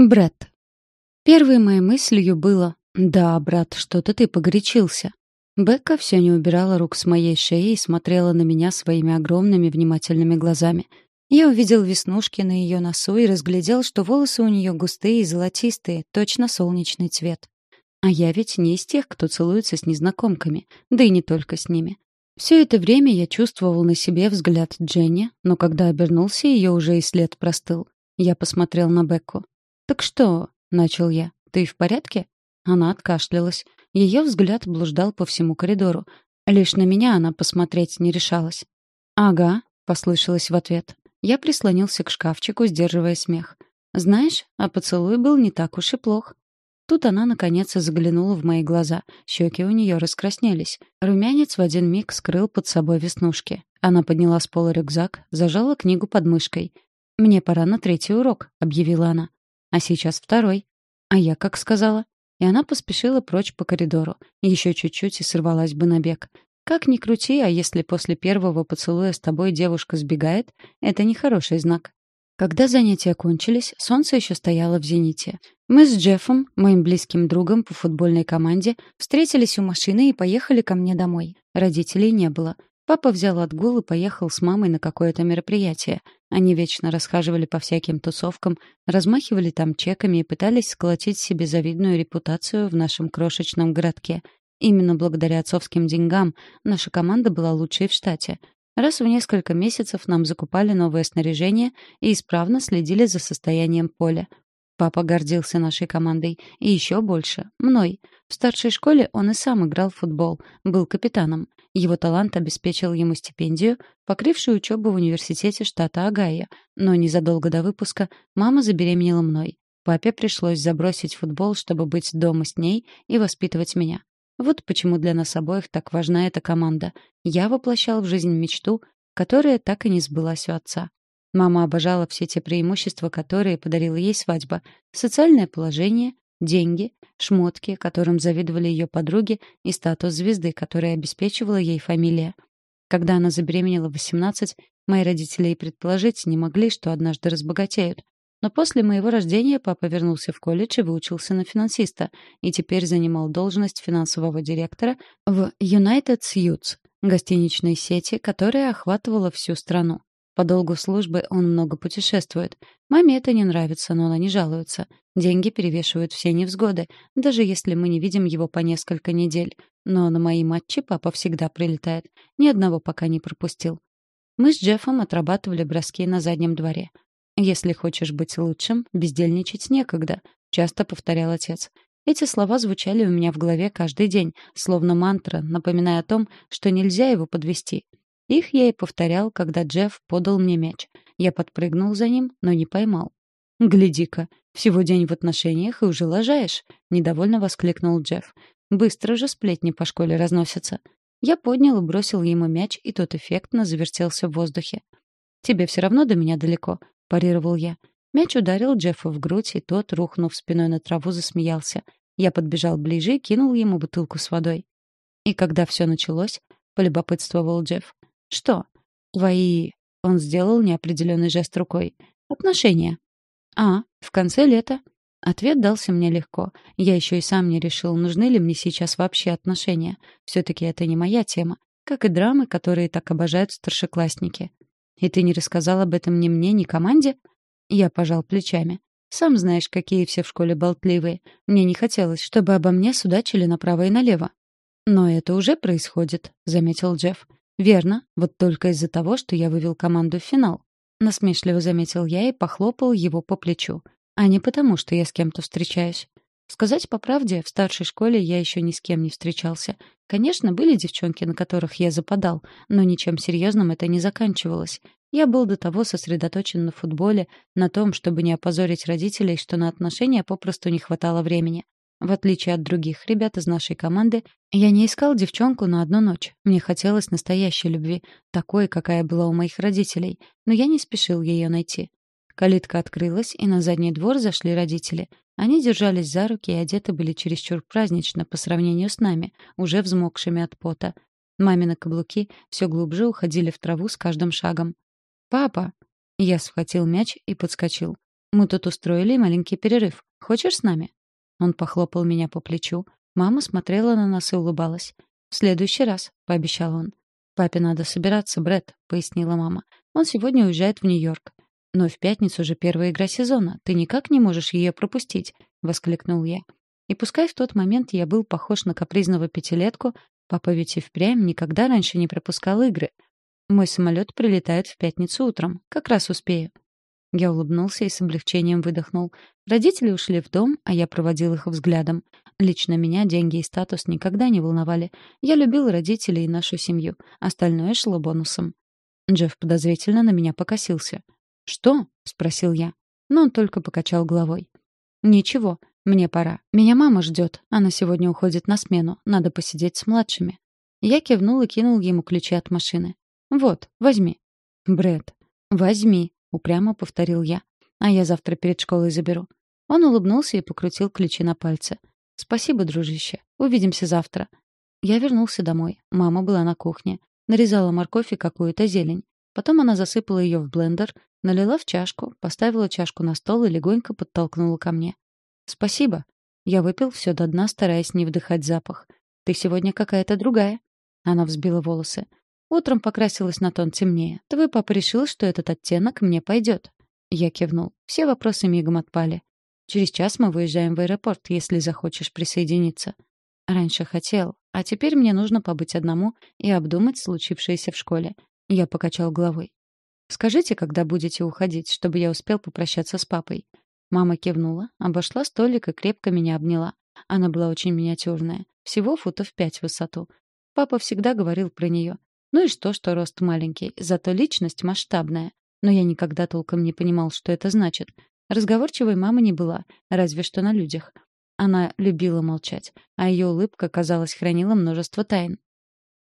Брат. Первой моей мыслью было «Да, брат, что-то ты погорячился». Бекка все не убирала рук с моей шеи и смотрела на меня своими огромными внимательными глазами. Я увидел веснушки на ее носу и разглядел, что волосы у нее густые и золотистые, точно солнечный цвет. А я ведь не из тех, кто целуется с незнакомками, да и не только с ними. Все это время я чувствовал на себе взгляд Дженни, но когда обернулся, ее уже и след простыл. Я посмотрел на Бекку. «Так что?» — начал я. «Ты в порядке?» Она откашлялась. Ее взгляд блуждал по всему коридору. Лишь на меня она посмотреть не решалась. «Ага», — послышалось в ответ. Я прислонился к шкафчику, сдерживая смех. «Знаешь, а поцелуй был не так уж и плох». Тут она, наконец, заглянула в мои глаза. Щеки у нее раскраснелись. Румянец в один миг скрыл под собой веснушки. Она подняла с пола рюкзак, зажала книгу под мышкой. «Мне пора на третий урок», — объявила она. А сейчас второй. А я как сказала? И она поспешила прочь по коридору. Еще чуть-чуть и сорвалась бы на бег. Как ни крути, а если после первого поцелуя с тобой девушка сбегает, это нехороший знак. Когда занятия кончились, солнце еще стояло в зените. Мы с Джеффом, моим близким другом по футбольной команде, встретились у машины и поехали ко мне домой. Родителей не было. Папа взял отгул и поехал с мамой на какое-то мероприятие. Они вечно расхаживали по всяким тусовкам, размахивали там чеками и пытались сколотить себе завидную репутацию в нашем крошечном городке. Именно благодаря отцовским деньгам наша команда была лучшей в штате. Раз в несколько месяцев нам закупали новое снаряжение и исправно следили за состоянием поля. Папа гордился нашей командой. И еще больше — мной. В старшей школе он и сам играл в футбол, был капитаном. Его талант обеспечил ему стипендию, покрывшую учебу в университете штата Огайо, но незадолго до выпуска мама забеременела мной. Папе пришлось забросить футбол, чтобы быть дома с ней и воспитывать меня. Вот почему для нас обоих так важна эта команда. Я воплощал в жизнь мечту, которая так и не сбылась у отца. Мама обожала все те преимущества, которые подарила ей свадьба. Социальное положение, деньги, шмотки, которым завидовали ее подруги, и статус звезды, который обеспечивала ей фамилия. Когда она забеременела в 18, мои родители и предположить не могли, что однажды разбогатеют. Но после моего рождения папа вернулся в колледж и выучился на финансиста, и теперь занимал должность финансового директора в United Suits, гостиничной сети, которая охватывала всю страну. По долгу службы он много путешествует. Маме это не нравится, но она не жалуется. Деньги перевешивают все невзгоды, даже если мы не видим его по несколько недель. Но на мои матчи папа всегда прилетает. Ни одного пока не пропустил. Мы с Джеффом отрабатывали броски на заднем дворе. «Если хочешь быть лучшим, бездельничать некогда», — часто повторял отец. Эти слова звучали у меня в голове каждый день, словно мантра, напоминая о том, что нельзя его подвести. Их я и повторял, когда Джефф подал мне мяч. Я подпрыгнул за ним, но не поймал. «Гляди-ка, всего день в отношениях и уже лажаешь!» — недовольно воскликнул Джефф. «Быстро же сплетни по школе разносятся». Я поднял и бросил ему мяч, и тот эффектно завертелся в воздухе. «Тебе все равно до меня далеко», — парировал я. Мяч ударил Джеффа в грудь, и тот, рухнув спиной на траву, засмеялся. Я подбежал ближе и кинул ему бутылку с водой. «И когда все началось?» — полюбопытствовал Джефф. «Что?» «Твои...» — он сделал неопределенный жест рукой. «Отношения». «А, в конце лета». Ответ дался мне легко. Я еще и сам не решил, нужны ли мне сейчас вообще отношения. Все-таки это не моя тема. Как и драмы, которые так обожают старшеклассники. «И ты не рассказал об этом ни мне, ни команде?» Я пожал плечами. «Сам знаешь, какие все в школе болтливые. Мне не хотелось, чтобы обо мне судачили направо и налево». «Но это уже происходит», — заметил Джефф. «Верно, вот только из-за того, что я вывел команду в финал», — насмешливо заметил я и похлопал его по плечу. «А не потому, что я с кем-то встречаюсь. Сказать по правде, в старшей школе я еще ни с кем не встречался. Конечно, были девчонки, на которых я западал, но ничем серьезным это не заканчивалось. Я был до того сосредоточен на футболе, на том, чтобы не опозорить родителей, что на отношения попросту не хватало времени. В отличие от других ребят из нашей команды, я не искал девчонку на одну ночь. Мне хотелось настоящей любви, такой, какая была у моих родителей, но я не спешил ее найти. Калитка открылась, и на задний двор зашли родители. Они держались за руки и одеты были чересчур празднично по сравнению с нами, уже взмокшими от пота. Мамины каблуки все глубже уходили в траву с каждым шагом. «Папа!» Я схватил мяч и подскочил. Мы тут устроили маленький перерыв. Хочешь с нами?» Он похлопал меня по плечу. Мама смотрела на нас и улыбалась. «В следующий раз», — пообещал он. «Папе надо собираться, Брэд», — пояснила мама. «Он сегодня уезжает в Нью-Йорк». «Но в пятницу же первая игра сезона. Ты никак не можешь ее пропустить», — воскликнул я. И пускай в тот момент я был похож на капризного пятилетку, папа ведь и впрямь никогда раньше не пропускал игры. Мой самолет прилетает в пятницу утром. Как раз успею. Я улыбнулся и с облегчением выдохнул. Родители ушли в дом, а я проводил их взглядом. Лично меня деньги и статус никогда не волновали. Я любил родителей и нашу семью. Остальное шло бонусом. Джефф подозрительно на меня покосился. «Что?» — спросил я. Но он только покачал головой. «Ничего, мне пора. Меня мама ждет. Она сегодня уходит на смену. Надо посидеть с младшими». Я кивнул и кинул ему ключи от машины. «Вот, возьми». Бред, возьми», — упрямо повторил я. «А я завтра перед школой заберу». Он улыбнулся и покрутил ключи на пальце. «Спасибо, дружище. Увидимся завтра». Я вернулся домой. Мама была на кухне. Нарезала морковь и какую-то зелень. Потом она засыпала ее в блендер, налила в чашку, поставила чашку на стол и легонько подтолкнула ко мне. «Спасибо». Я выпил все до дна, стараясь не вдыхать запах. «Ты сегодня какая-то другая». Она взбила волосы. Утром покрасилась на тон темнее. Твой папа решил, что этот оттенок мне пойдет. Я кивнул. Все вопросы мигом отпали. Через час мы выезжаем в аэропорт, если захочешь присоединиться. Раньше хотел, а теперь мне нужно побыть одному и обдумать случившееся в школе. Я покачал головой. «Скажите, когда будете уходить, чтобы я успел попрощаться с папой?» Мама кивнула, обошла столик и крепко меня обняла. Она была очень миниатюрная, всего футов пять в высоту. Папа всегда говорил про нее. Ну и что, что рост маленький, зато личность масштабная. Но я никогда толком не понимал, что это значит. Разговорчивой мамы не была, разве что на людях. Она любила молчать, а ее улыбка, казалось, хранила множество тайн.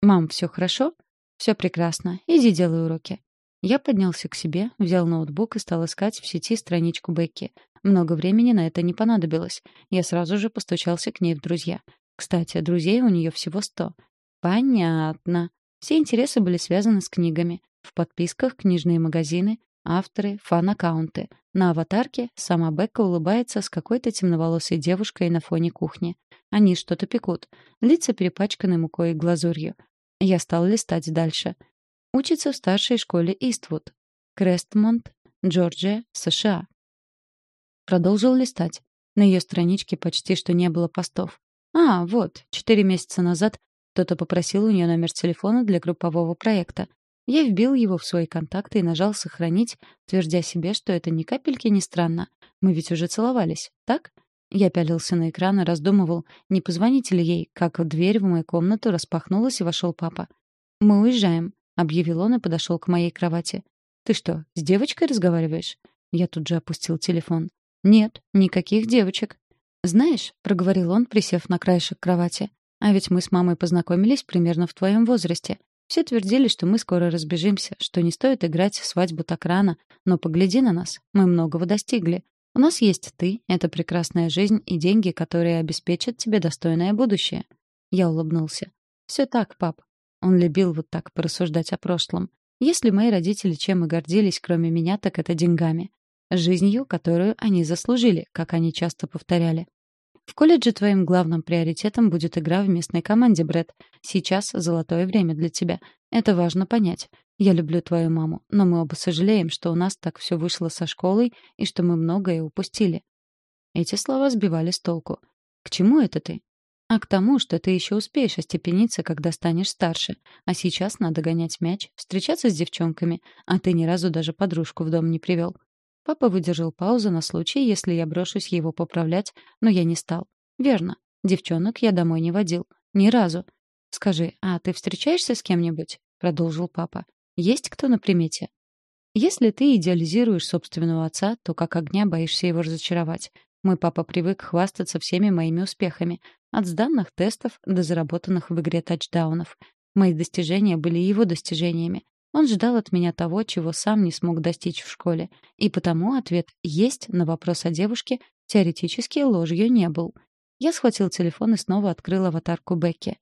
«Мам, все хорошо?» «Все прекрасно. Иди делай уроки». Я поднялся к себе, взял ноутбук и стал искать в сети страничку Бекки. Много времени на это не понадобилось. Я сразу же постучался к ней в друзья. Кстати, друзей у нее всего сто. Понятно. Все интересы были связаны с книгами. В подписках книжные магазины, авторы, фан-аккаунты. На аватарке сама Бекка улыбается с какой-то темноволосой девушкой на фоне кухни. Они что-то пекут. Лица перепачканы мукой и глазурью. Я стал листать дальше. Учится в старшей школе Иствуд. Крестмонт, Джорджия, США. Продолжил листать. На ее страничке почти что не было постов. А, вот, четыре месяца назад кто-то попросил у нее номер телефона для группового проекта. Я вбил его в свои контакты и нажал «Сохранить», твердя себе, что это ни капельки не странно. Мы ведь уже целовались, так? Я пялился на экран и раздумывал, не позвонить ли ей, как дверь в мою комнату распахнулась и вошел папа. «Мы уезжаем», — объявил он и подошел к моей кровати. «Ты что, с девочкой разговариваешь?» Я тут же опустил телефон. «Нет, никаких девочек». «Знаешь», — проговорил он, присев на краешек кровати, а ведь мы с мамой познакомились примерно в твоем возрасте. Все твердили, что мы скоро разбежимся, что не стоит играть свадьбу так рано, но погляди на нас, мы многого достигли. У нас есть ты, это прекрасная жизнь и деньги, которые обеспечат тебе достойное будущее. Я улыбнулся. Все так, пап. Он любил вот так порассуждать о прошлом. Если мои родители чем и гордились, кроме меня, так это деньгами. Жизнью, которую они заслужили, как они часто повторяли. В колледже твоим главным приоритетом будет игра в местной команде, Брэд. Сейчас золотое время для тебя. Это важно понять. Я люблю твою маму, но мы оба сожалеем, что у нас так все вышло со школой и что мы многое упустили. Эти слова сбивали с толку. К чему это ты? А к тому, что ты еще успеешь остепениться, когда станешь старше. А сейчас надо гонять мяч, встречаться с девчонками, а ты ни разу даже подружку в дом не привел. Папа выдержал паузу на случай, если я брошусь его поправлять, но я не стал. Верно. Девчонок я домой не водил. Ни разу. Скажи, а ты встречаешься с кем-нибудь? Продолжил папа. Есть кто на примете? Если ты идеализируешь собственного отца, то как огня боишься его разочаровать. Мой папа привык хвастаться всеми моими успехами. От сданных тестов до заработанных в игре тачдаунов. Мои достижения были его достижениями. Он ждал от меня того, чего сам не смог достичь в школе, и потому ответ «есть» на вопрос о девушке теоретически ложью не был. Я схватил телефон и снова открыл аватарку Бекки.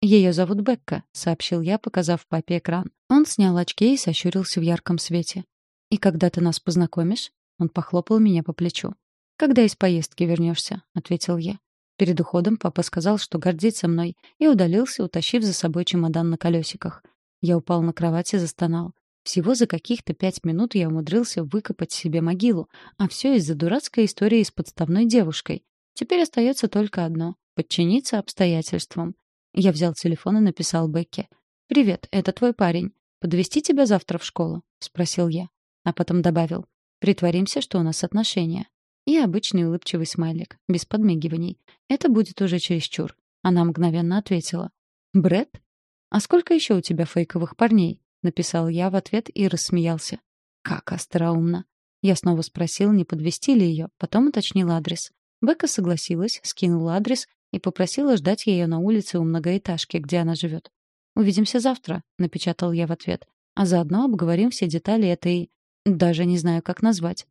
«Ее зовут Бекка», — сообщил я, показав папе экран. Он снял очки и сощурился в ярком свете. «И когда ты нас познакомишь?» Он похлопал меня по плечу. «Когда из поездки вернешься?» — ответил я. Перед уходом папа сказал, что гордится мной, и удалился, утащив за собой чемодан на колесиках. Я упал на кровать и застонал. Всего за каких-то пять минут я умудрился выкопать себе могилу, а все из-за дурацкой истории с подставной девушкой. Теперь остается только одно — подчиниться обстоятельствам. Я взял телефон и написал Бекке. «Привет, это твой парень. Подвести тебя завтра в школу?» — спросил я. А потом добавил. «Притворимся, что у нас отношения». И обычный улыбчивый смайлик, без подмигиваний. Это будет уже чересчур. Она мгновенно ответила. Бред? А сколько еще у тебя фейковых парней?» Написал я в ответ и рассмеялся. «Как остроумно!» Я снова спросил, не подвести ли ее, потом уточнил адрес. Бека согласилась, скинула адрес и попросила ждать ее на улице у многоэтажки, где она живет. «Увидимся завтра», — напечатал я в ответ. «А заодно обговорим все детали этой... даже не знаю, как назвать.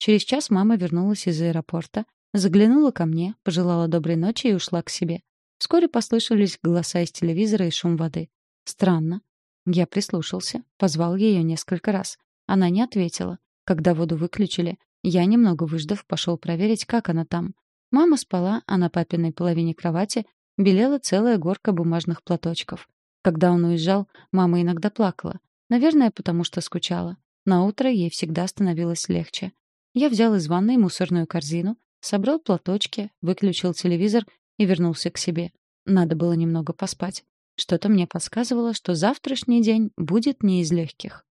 Через час мама вернулась из аэропорта, заглянула ко мне, пожелала доброй ночи и ушла к себе. Вскоре послышались голоса из телевизора и шум воды. Странно. Я прислушался, позвал ее несколько раз. Она не ответила. Когда воду выключили, я, немного выждав, пошел проверить, как она там. Мама спала, а на папиной половине кровати белела целая горка бумажных платочков. Когда он уезжал, мама иногда плакала. Наверное, потому что скучала. На утро ей всегда становилось легче. Я взял из ванной мусорную корзину, собрал платочки, выключил телевизор и вернулся к себе. Надо было немного поспать. Что-то мне подсказывало, что завтрашний день будет не из легких.